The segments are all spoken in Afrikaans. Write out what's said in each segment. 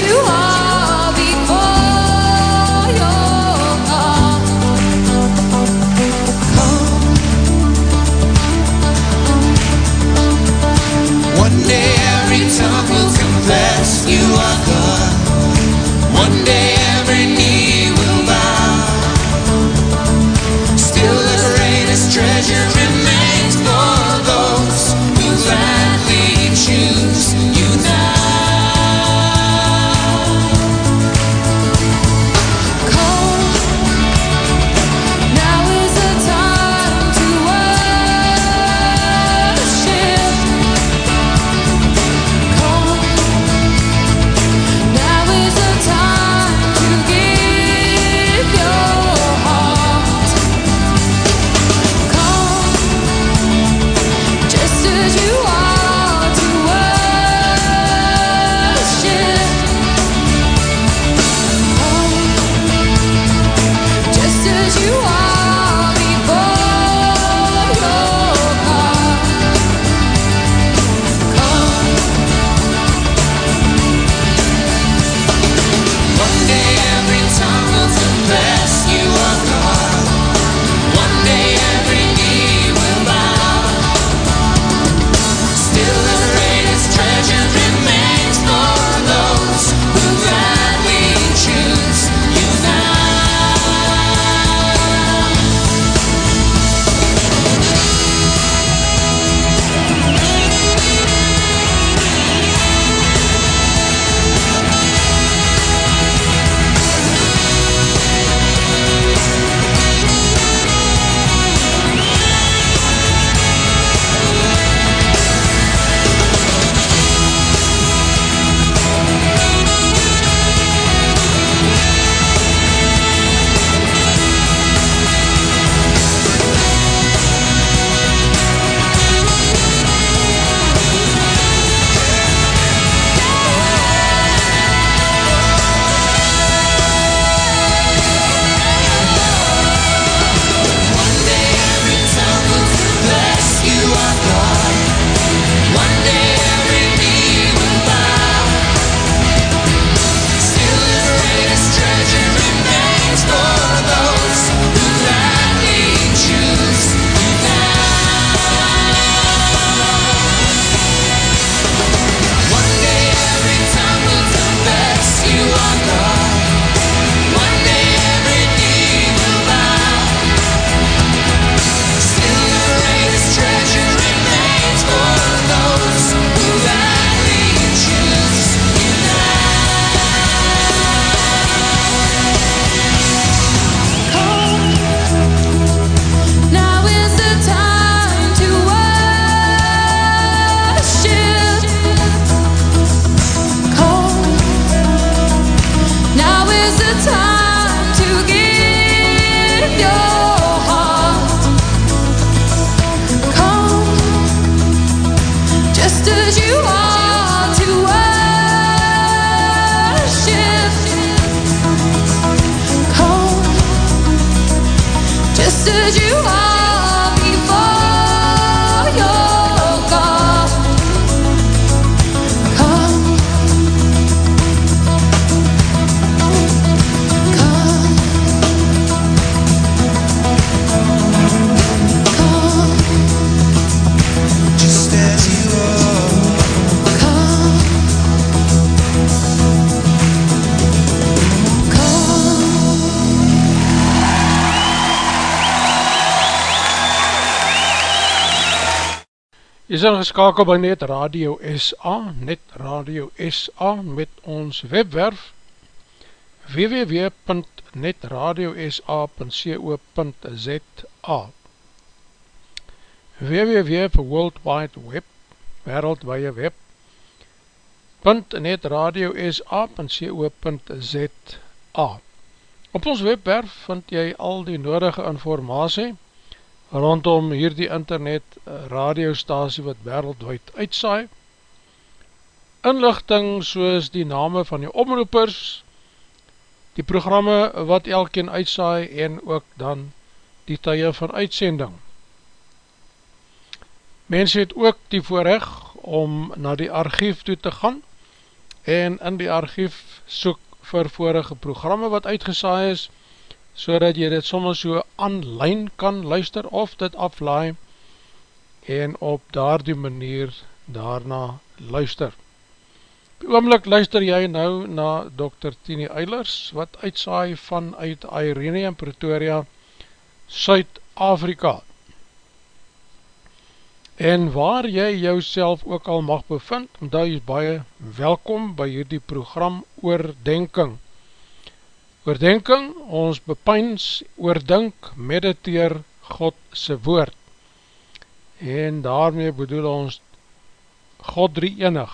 you are. you are. Is ingeskakel by Net Radio SA, Net Radio SA met ons webwerf www.netradiosa.co.za www vir World Wide Web, wereldwije web, .netradiosa.co.za Op ons webwerf vind jy al die nodige informatie rondom hierdie internet eh, radiostasie wat wereldwijd uitsaai. Inlichting soos die name van die omroepers, die programme wat elkeen uitsaai en ook dan die tye van uitsending. Mens het ook die voorrecht om na die archief toe te gaan en in die archief soek vir vorige programme wat uitgesaai is, so dat jy dit soms so online kan luister of dit aflaai en op daar die manier daarna luister. Op oomlik luister jy nou na Dr. Tini Eilers wat uitsaai vanuit Irene in Pretoria, Suid-Afrika. En waar jy jouself ook al mag bevind, omdat jy is baie welkom by hierdie program Oordenking. Oordenking, ons bepyns, oordink, mediteer God se woord. En daarmee bedoel ons God drie enig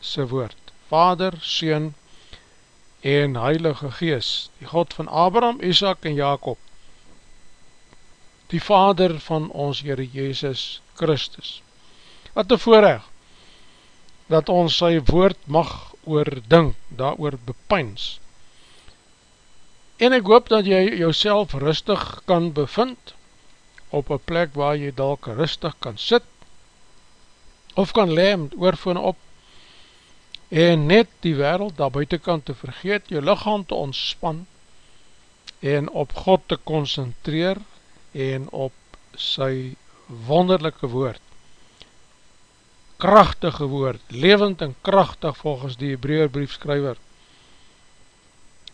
se woord. Vader, Seun en Heilige Gees. Die God van Abraham, Isaac en Jacob. Die Vader van ons Heere Jezus Christus. Wat een voorrecht dat ons sy woord mag oordink, daar oor bepyns. En ek hoop dat jy jouself rustig kan bevind op een plek waar jy dalk rustig kan sit of kan leem oorvoon op en net die wereld daar buitenkant te vergeet, jou lichaam te ontspan en op God te concentreer en op sy wonderlijke woord krachtige woord, levend en krachtig volgens die Hebraeerbriefskrywer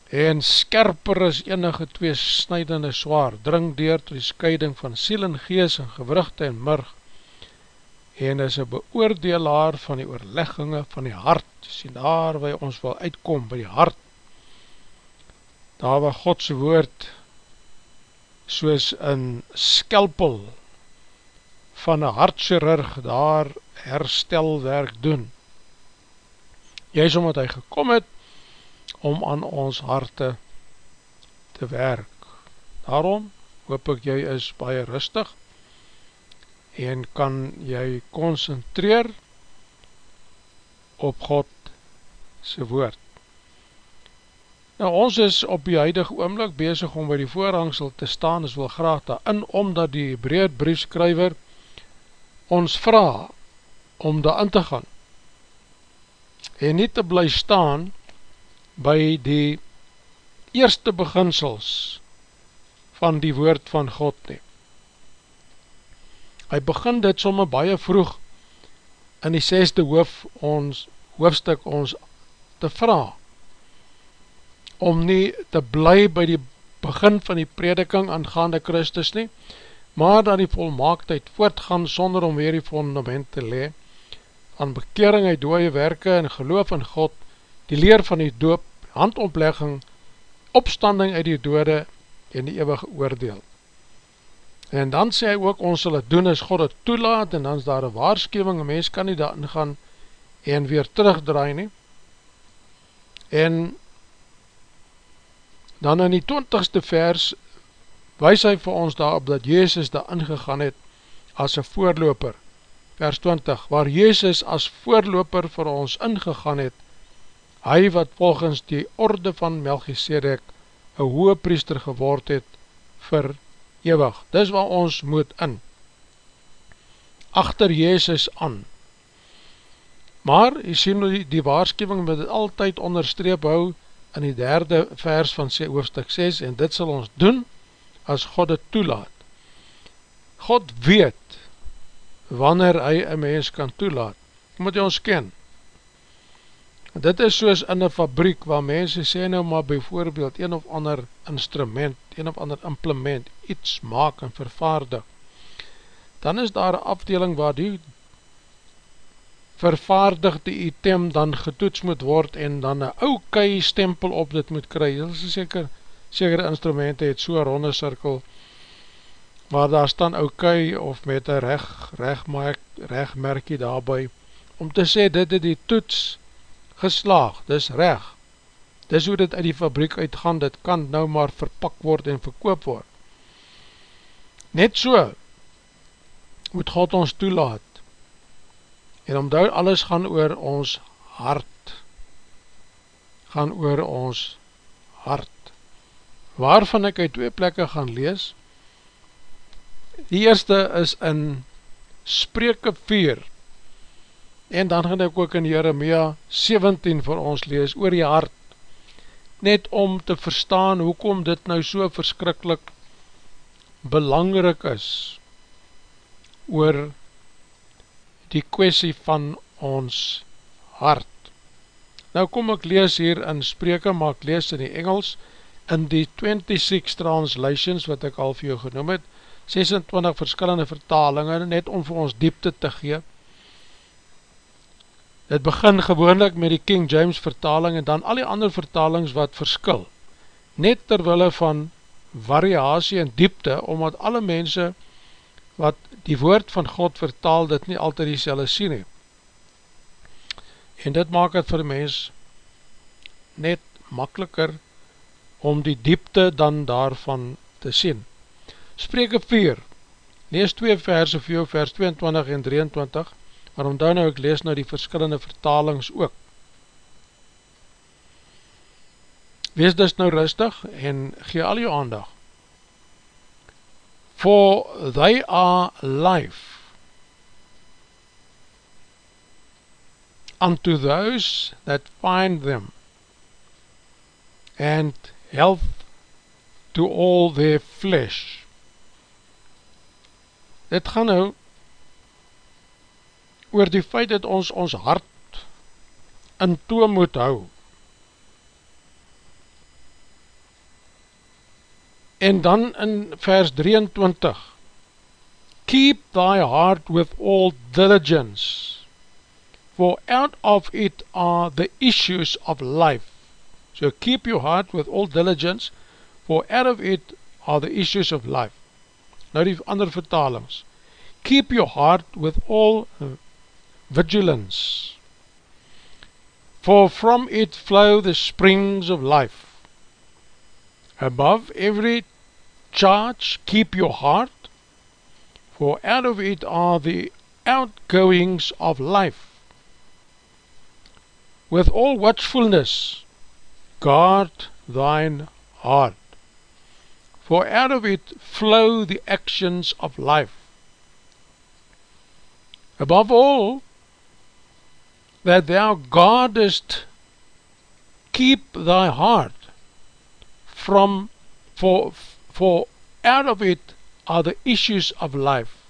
en skerper is enige twee snijdende zwaar, dring deur tot die scheiding van siel en gees en gewrugte en murg, en is een beoordelaar van die oorlegginge van die hart, sien daar waar ons wil uitkom, by die hart, daar waar Godse woord soos een skelpel van een hartchirurg daar herstelwerk doen. Jy is omdat hy gekom het, om aan ons harte te werk. Daarom hoop ek jy is baie rustig en kan jy concentreer op God sy woord. Nou ons is op die huidige oomlik bezig om by die voorhangsel te staan, is wel graag daarin, omdat die breed briefskryver ons vraag om daarin te gaan en nie te bly staan by die eerste beginsels van die woord van God nie. Hy begin dit somme baie vroeg in die sesde hoof ons, hoofstuk ons te vraag om nie te bly by die begin van die prediking aangaande Christus nie, maar dat die volmaaktheid voortgaan sonder om weer die fundament te le, aan bekering uit dooie werke en geloof in God, die leer van die doop, handoplegging, opstanding uit die dode en die eeuwige oordeel. En dan sê hy ook, ons sal het doen as God het toelaat, en dan is daar een waarschuwing, een mens kan nie daarin gaan en weer terugdraai nie. En dan in die twintigste vers wees hy vir ons daarop dat Jezus daar ingegaan het as een voorloper, vers 20, waar Jezus as voorloper vir ons ingegaan het, hy wat volgens die orde van Melchisedek een hoge priester geword het vir ewig. Dis wat ons moet in. Achter Jezus aan. Maar, jy sien die, die waarschuwing met het altyd onderstreep hou in die derde vers van sy hoofdstuk 6 en dit sal ons doen as God het toelaat. God weet wanneer hy een mens kan toelaat. Moet jy ons ken. Dit is soos in een fabriek waar mense sê nou maar bijvoorbeeld een of ander instrument, een of ander implement, iets maak en vervaardig. Dan is daar een afdeling waar die vervaardigde item dan getoets moet word en dan een ou kei stempel op dit moet kry. Dit is seker, seker instrumente het so ronde cirkel waar daar staan ou kei of met een reg, regmerk, regmerkie daarby om te sê dit het die toets geslaag, dis reg. Dis hoe dit uit die fabriek uitgaan, dit kan nou maar verpak word en verkoop word. Net so moet God ons toelaat En omdou alles gaan oor ons hart. Gaan oor ons hart. Waarvan ek uit twee plekke gaan lees. Die eerste is in Spreke 4. En dan gaan ek ook in Jeremia 17 vir ons lees oor die hart. Net om te verstaan hoekom dit nou so verskrikkelijk belangrik is oor die kwestie van ons hart. Nou kom ek lees hier in spreke, maar ek lees in die Engels, in die 26 translations wat ek al vir jou genoem het, 26 verskillende vertalingen, net om vir ons diepte te gee. Het begin gewoonlik met die King James vertaling en dan al die ander vertalings wat verskil, net terwille van variatie en diepte, omdat alle mense wat die woord van God vertaal dit nie altyd die selle sien he. En dit maak het vir mens net makkeliker om die diepte dan daarvan te sien. Spreke 4, lees 2 verse vir jou, vers 22 en 23, waarom dan nou ek lees nou die verskillende vertalings ook. Wees dus nou rustig en gee al jou aandag for they are life unto those that find them and health to all their flesh. Dit gaan nou oor die feit dat ons ons hart in toom moet hou. En dan in vers 23 Keep thy heart with all diligence For out of it are the issues of life. So keep your heart with all diligence For out of it are the issues of life. Nou die ander vertalings. Keep your heart with all vigilance For from it flow the springs of life Above every charge keep your heart, for out of it are the outgoings of life. With all watchfulness guard thine heart, for out of it flow the actions of life. Above all, that thou guardest keep thy heart, from for for out of it are the issues of life.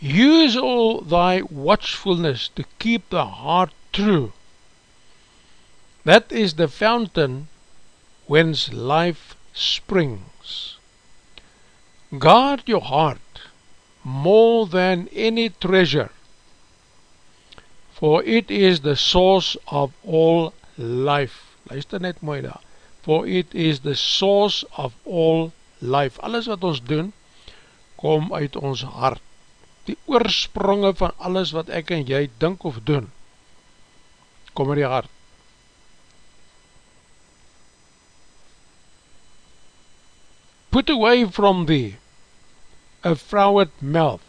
Use all thy watchfulness to keep the heart true. That is the fountain whence life springs. Guard your heart more than any treasure for it is the source of all life luister net mooi daar for it is the source of all life. Alles wat ons doen, kom uit ons hart. Die oorspronge van alles wat ek en jy dink of doen, kom in die hart. Put away from thee a froward mouth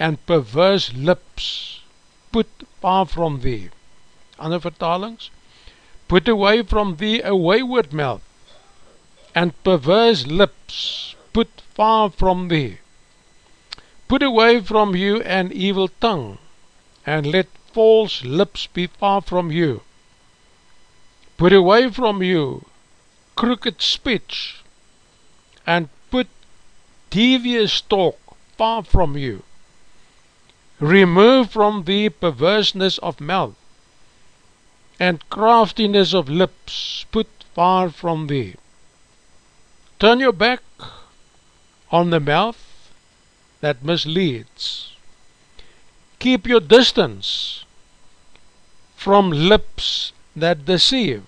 and perverse lips put far from thee. Ander vertalings, Put away from thee a wayward mouth, and perverse lips put far from thee. Put away from you an evil tongue, and let false lips be far from you. Put away from you crooked speech, and put devious talk far from you. Remove from thee perverseness of mouth, and craftiness of lips put far from thee. Turn your back on the mouth that misleads, keep your distance from lips that deceive.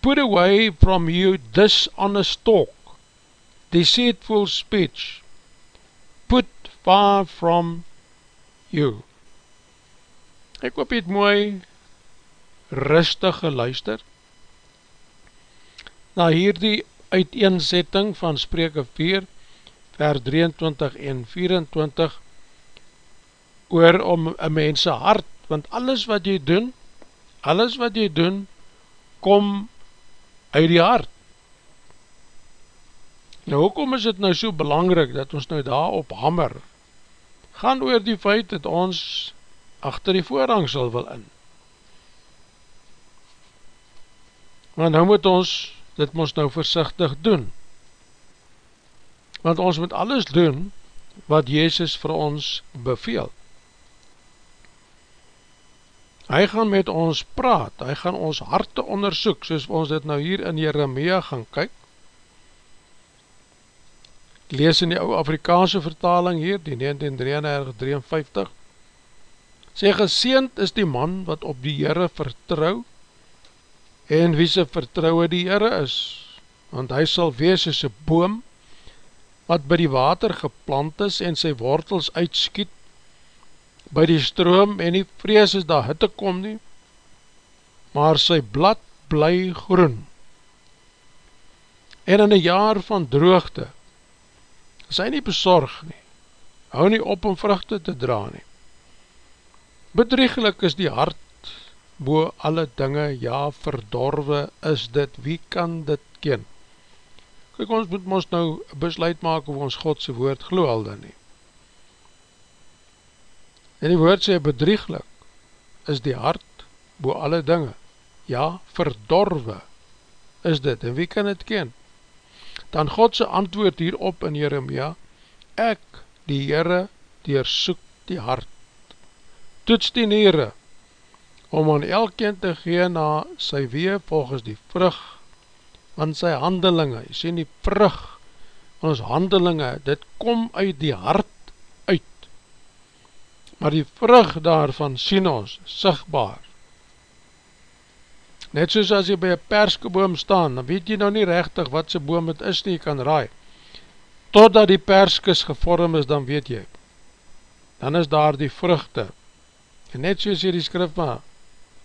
Put away from you dishonest talk, deceitful speech. Far from you. Ek hoop het mooi rustig geluister na hierdie uiteenzetting van spreke 4 vers 23 en 24 oor om een mense hart, want alles wat jy doen, alles wat jy doen, kom uit die hart. Nou, hoekom is het nou so belangrijk dat ons nou daar op hammer, gaan oor die feit dat ons achter die voorrang sal wil in. Maar nou moet ons, dit moet nou versichtig doen, want ons moet alles doen wat Jezus vir ons beveel. Hy gaan met ons praat, hy gaan ons harte onderzoek, soos ons dit nou hier in Jeremia gaan kyk. Lees in die oude Afrikaanse vertaling hier, die 1953, sê geseend is die man wat op die Heere vertrouw, en wie sy vertrouwe die Heere is, want hy sal wees as een boom, wat by die water geplant is, en sy wortels uitskiet, by die stroom en die vrees is daar hitte kom nie, maar sy blad bly groen. En in een jaar van droogte, is hy nie bezorg nie, hou nie op om vruchte te dra nie. Bedriegelik is die hart, bo alle dinge, ja verdorwe is dit, wie kan dit ken? Kijk, ons moet ons nou besluit maak of ons Godse woord glo al dan nie. En die woord sê bedrieglik is die hart bo alle dinge. Ja, verdorwe is dit. En wie kan het ken? Dan Godse antwoord hierop in Jeremia, ek, die Heere, deersoek die hart. Toets die nere, om aan elkeen te gee na sy wee volgens die vrug van sy handelinge. Jy sê die vrug van ons handelinge, dit kom uit die hart maar die vrug daarvan sien ons, sigtbaar. Net soos as jy by een perskeboom staan, dan weet jy nou nie rechtig wat sy boom het is nie, jy kan raai. Totdat die perskes gevorm is, dan weet jy. Dan is daar die vruchte. En net soos jy die skrif maar,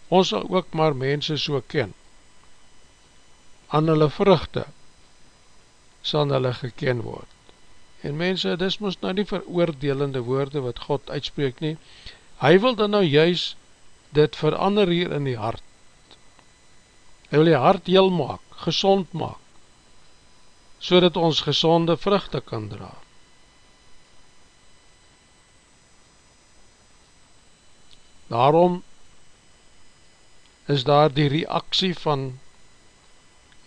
ons sal ook maar mense so ken. Aan hulle vruchte sal hulle geken word. En mense, dis moest nou nie veroordelende woorde wat God uitspreek nie. Hy wil dan nou juist dit verander hier in die hart. Hy wil die hart heel maak, gezond maak, so dat ons gezonde vruchte kan dra. Daarom is daar die reaksie van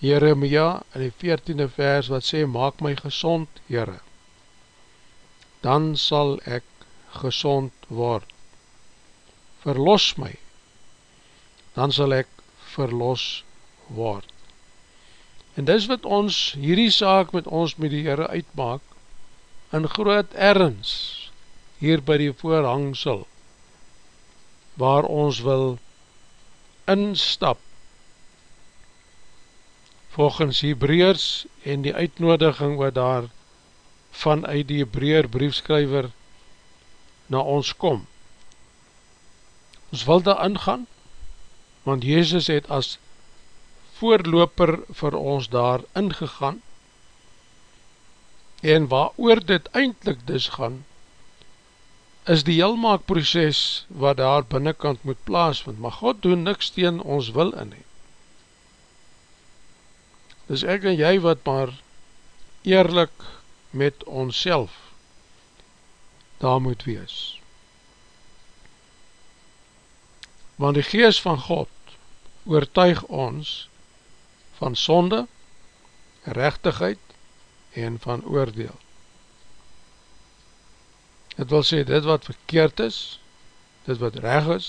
Jeremia in die 14e vers wat sê, maak my gezond, Heere dan sal ek gezond word. Verlos my, dan sal ek verlos word. En dis wat ons, hierdie saak met ons met die Heere uitmaak, in groot ergens, hier by die voorhangsel, waar ons wil instap, volgens Hebreers en die uitnodiging wat daar vanuit die Hebraeer briefskryver na ons kom. Ons wil daar ingaan, want Jezus het as voorloper vir ons daar ingegaan, en waar oor dit eindelijk dus gaan, is die heelmaakproces wat daar binnenkant moet plaas, want maar God doen niks teen ons wil in nie. Dis ek en jy wat maar eerlik met ons daar moet wees. Want die geest van God oortuig ons van sonde, rechtigheid en van oordeel. Het wil sê, dit wat verkeerd is, dit wat reg is,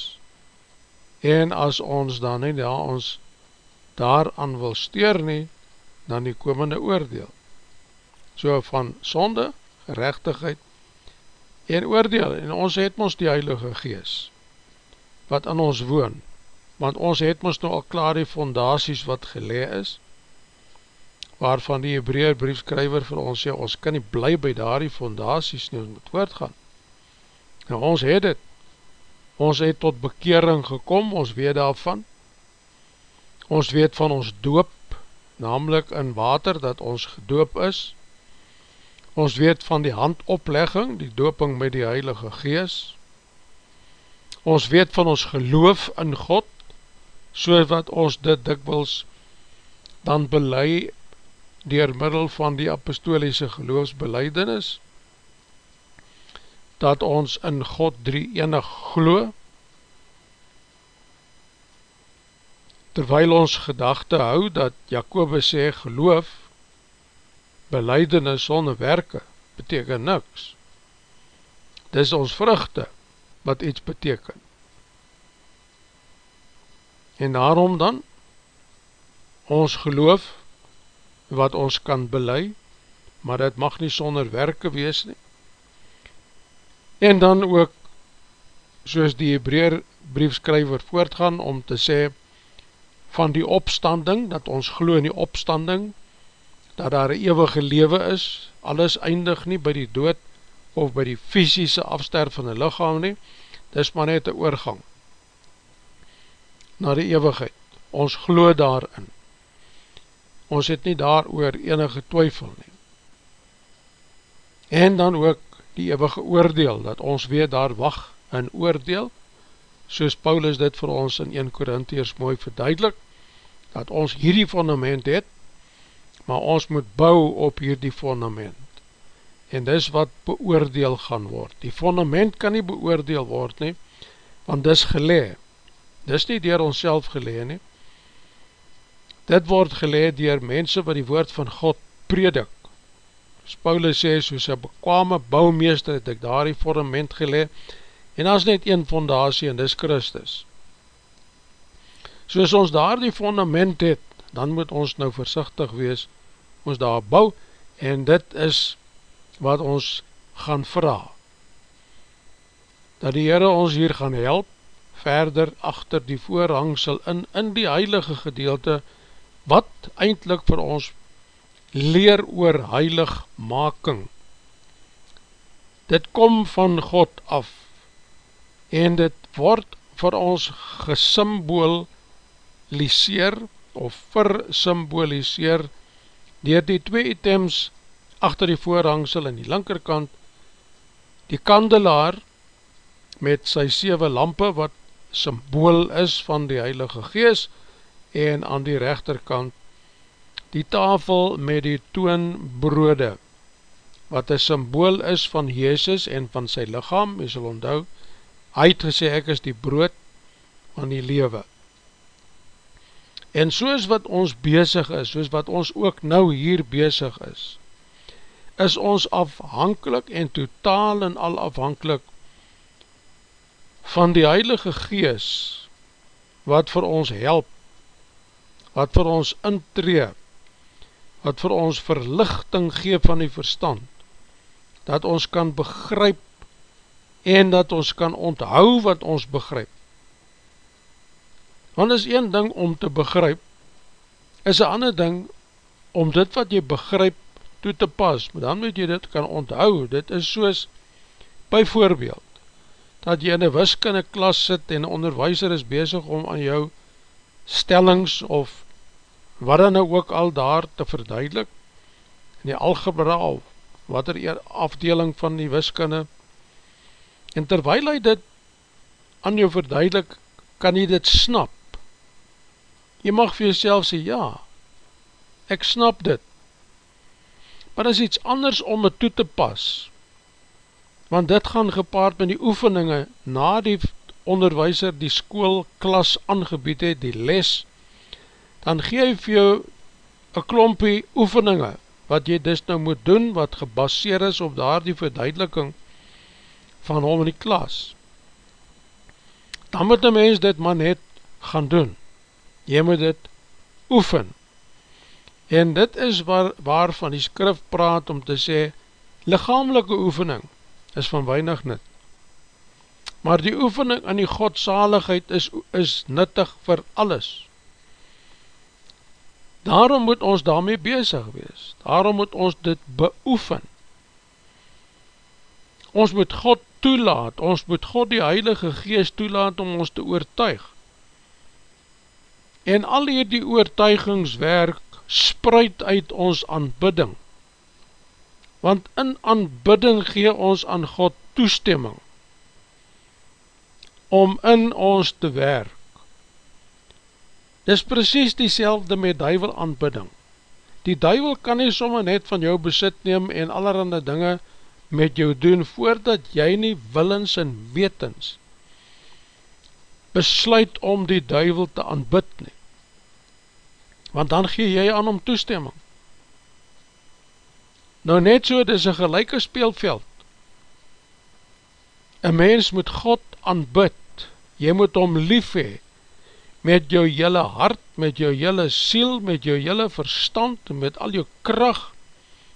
en as ons dan nie, ja, ons daaraan wil steer nie, dan die komende oordeel. So van sonde, gerechtigheid en oordeel, en ons het ons die Heilige Gees, wat in ons woon, want ons het ons nou al klaar die fondaties wat gelee is, waarvan die Hebraeer briefskryver vir ons sê, ons kan nie bly by daar die fondaties nie, ons moet voortgaan. Nou ons het het, ons het tot bekering gekom, ons weet daarvan, ons weet van ons doop, namelijk in water, dat ons gedoop is, ons weet van die handoplegging, die dooping met die Heilige Gees, ons weet van ons geloof in God, so wat ons dit dikwils dan belei dier middel van die apostoliese geloofsbeleidenis, dat ons in God drie enig glo, terwyl ons gedachte hou dat Jacobus sê geloof, beleidenis sonder werke, beteken niks. Dis ons vruchte wat iets beteken. En daarom dan, ons geloof, wat ons kan belei, maar dit mag nie sonder werke wees nie. En dan ook, soos die Hebraer briefskryver voortgaan, om te sê, van die opstanding, dat ons glo in die opstanding, dat daar een eeuwige lewe is, alles eindig nie by die dood, of by die fysische afsterf van die lichaam nie, dis maar net een oorgang, na die eeuwigheid, ons glo daarin, ons het nie daar oor enige twyfel nie. En dan ook die eeuwige oordeel, dat ons weet daar wacht in oordeel, soos Paulus dit vir ons in 1 Korintiers mooi verduidelik, dat ons hierdie fundament het, maar ons moet bou op hierdie fundament. En dis wat beoordeel gaan word. Die fundament kan nie beoordeel word nie, want dis gelee. Dis nie dier ons self gelee nie, Dit word geleed dier mense wat die woord van God predik. As Paulus sê, soos een bekwame bouwmeester het ek daar die fundament geleed, en as net een fondatie, en dis Christus. Soos ons daar die fundament het, dan moet ons nou versichtig wees, ons daar bou, en dit is wat ons gaan vraag. Dat die Heere ons hier gaan help, verder achter die voorhangsel in, in die heilige gedeelte, wat eindelijk vir ons leer oor heilig making. Dit kom van God af en dit word vir ons gesymboliseer of versymboliseer dier die twee items achter die voorhangsel in die linkerkant, die kandelaar met sy 7 lampe wat symbool is van die Heilige Geest en aan die rechterkant die tafel met die toonbrode, wat een symbool is van Jezus en van sy lichaam, jy sal onthou, hy het gesê ek is die brood van die lewe. En soos wat ons bezig is, soos wat ons ook nou hier bezig is, is ons afhankelijk en totaal en al afhankelijk van die Heilige Gees, wat vir ons help wat vir ons intree, wat vir ons verlichting gee van die verstand, dat ons kan begryp en dat ons kan onthou wat ons begryp. Want is een ding om te begryp, is een ander ding om dit wat jy begryp toe te pas, maar dan moet jy dit kan onthou, dit is soos, by voorbeeld, dat jy in een wiskunde klas sit en onderwijzer is bezig om aan jou stellings of wat dan nou ook al daar te verduidelik. In die algebra of wat er afdeling van die wiskunde. En terwijl hy dit aan jou verduidelik kan jy dit snap. Jy mag vir jouself sê ja ek snap dit. Maar is iets anders om het toe te pas want dit gaan gepaard met die oefeninge na die onderwijzer die skoolklas aangebied het, die les, dan geef jou een klompie oefeninge, wat jy dus nou moet doen, wat gebaseer is op daar die verduideliking van hom in die klas. Dan moet die mens dit maar net gaan doen. Jy moet dit oefen. En dit is waar, waar van die skrif praat om te sê, lichamelike oefening is van weinig nut. Maar die oefening in die godsaligheid is, is nuttig vir alles. Daarom moet ons daarmee bezig wees. Daarom moet ons dit beoefen. Ons moet God toelaat, ons moet God die Heilige Geest toelaat om ons te oortuig. En al die oortuigingswerk spruit uit ons aanbidding. Want in aanbidding gee ons aan God toestemming om in ons te werk. Dis precies die selfde met duivel aanbidding. Die duivel kan nie somme net van jou besit neem en allerhande dinge met jou doen voordat jy nie willens en wetens besluit om die duivel te aanbid nie. Want dan gee jy aan om toestemming. Nou net so, dit is een gelijke speelveld. Een mens moet God aanbid, jy moet om lief hee, met jou jylle hart, met jou jylle siel, met jou jylle verstand, met al jou kracht,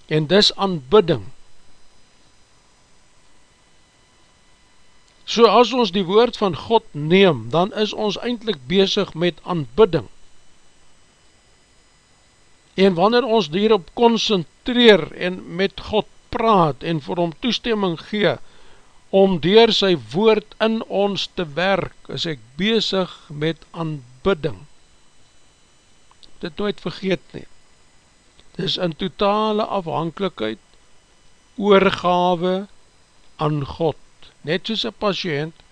en dis aanbidding. So as ons die woord van God neem, dan is ons eindelijk bezig met aanbidding. En wanneer ons hierop concentreer en met God praat en vir hom toestemming gee, om door sy woord in ons te werk, is ek bezig met aanbidding. Dit nooit vergeet nie. Dit is in totale afhankelijkheid, oorgave aan God. Net soos een patiënt,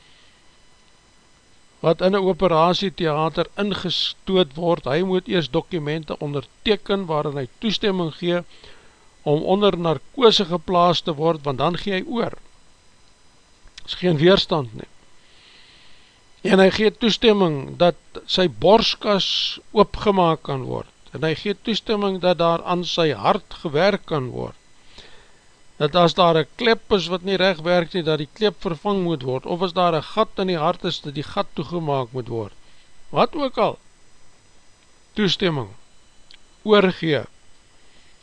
wat in een operatietheater ingestoot word, hy moet eers dokumente onderteken waarin hy toestemming gee om onder narkose geplaas te word, want dan gee hy oor is geen weerstand nie. En hy gee toestemming dat sy borskas oopgemaak kan word. En hy gee toestemming dat daar aan sy hart gewerk kan word. Dat as daar een klep is wat nie recht werk nie, dat die klep vervang moet word. Of as daar een gat in die hart is, dat die gat toegemaak moet word. Wat ook al. Toestemming. Oorgee.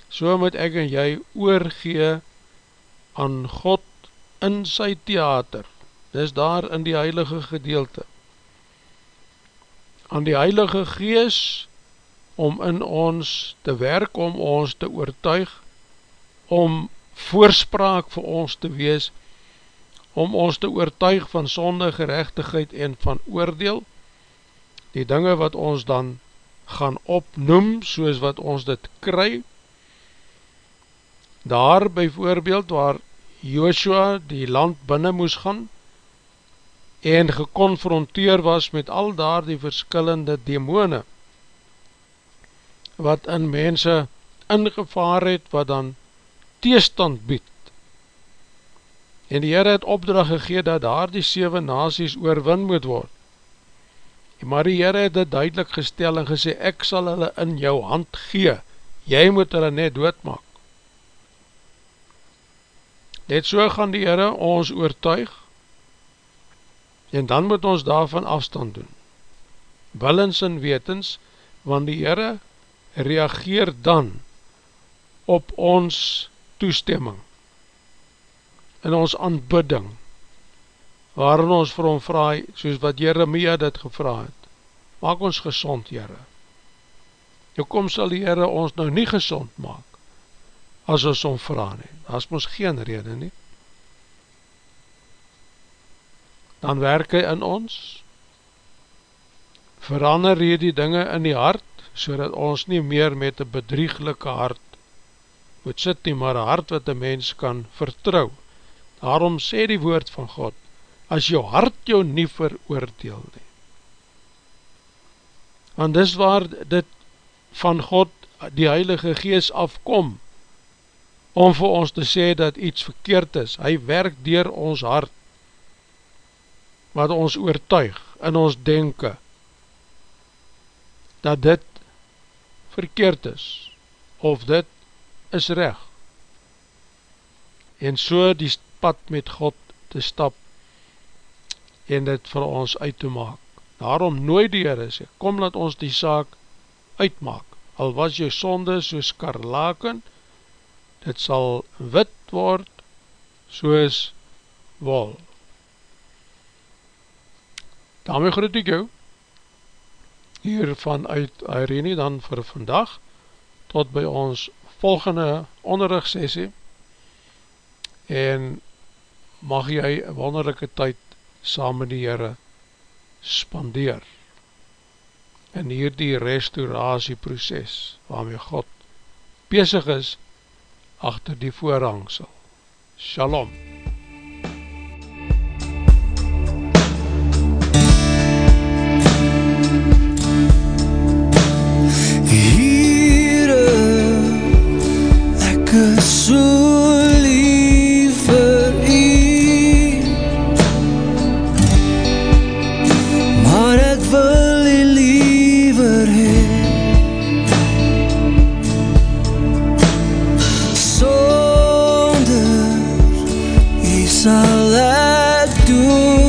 So moet ek en jy oorgee aan God in sy theater, dis daar in die heilige gedeelte, aan die heilige gees, om in ons te werk, om ons te oortuig, om voorspraak vir ons te wees, om ons te oortuig van sonde, gerechtigheid en van oordeel, die dinge wat ons dan gaan opnoem, soos wat ons dit kry, daar by voorbeeld waar Joshua die land binnen moes gaan en geconfronteer was met al daar die verskillende demone wat in mense ingevaar het wat dan teestand bied. En die Heer het opdracht gegeen dat daar die 7 nazies oorwin moet word. Maar die Heer het dit duidelik gestel en gesê, ek sal hulle in jou hand gee, jy moet hulle net doodmaak. Net so gaan die Heere ons oortuig en dan moet ons daarvan afstand doen. Willens en wetens, want die Heere reageer dan op ons toestemming in ons aanbidding waarin ons vir hom vraag soos wat Jeremia dit gevra het maak ons gezond Heere nou kom sal die Heere ons nou nie gezond maak as ons om vraag nie. Is ons geen rede nie. Dan werk hy in ons, verander hy die dinge in die hart, so ons nie meer met een bedrieglike hart moet sit nie, maar een hart wat een mens kan vertrouw. Daarom sê die woord van God, as jou hart jou nie veroordeel nie. Want dis waar dit van God, die Heilige Gees afkom, om vir ons te sê dat iets verkeerd is. Hy werk dier ons hart, wat ons oortuig in ons denken, dat dit verkeerd is, of dit is recht. En so die pad met God te stap, en dit vir ons uit te maak. Daarom nooit die Heere sê, kom laat ons die saak uitmaak, al was jou sonde soos karlaken, dit sal wit word soos wil. Daarmee groet ek jou hier vanuit Irene dan vir vandag tot by ons volgende onderrigsessie en mag jy een wonderlijke tyd saam met die Heere spandeer in hierdie restauratieproces waarmee God bezig is achter die voorhangsel. Shalom. He